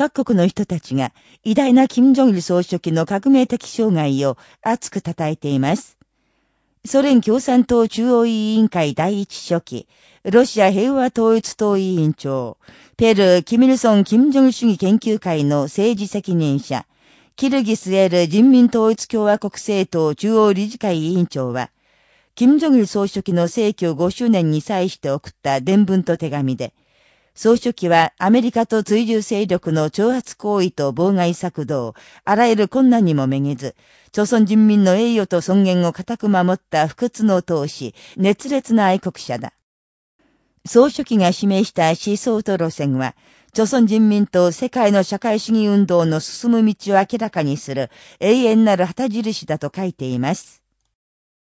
各国の人たちが偉大な金正日総書記の革命的生涯を熱く称えています。ソ連共産党中央委員会第一書記、ロシア平和統一党委員長、ペルー・キミルソン・キム・ジョン主義研究会の政治責任者、キルギスエル人民統一共和国政党中央理事会委員長は、金正日総書記の逝去5周年に際して送った伝文と手紙で、総書記はアメリカと追従勢力の挑発行為と妨害策動、あらゆる困難にもめげず、朝鮮人民の栄誉と尊厳を固く守った不屈の闘志、熱烈な愛国者だ。総書記が指名した思想と路線は、朝鮮人民と世界の社会主義運動の進む道を明らかにする永遠なる旗印だと書いています。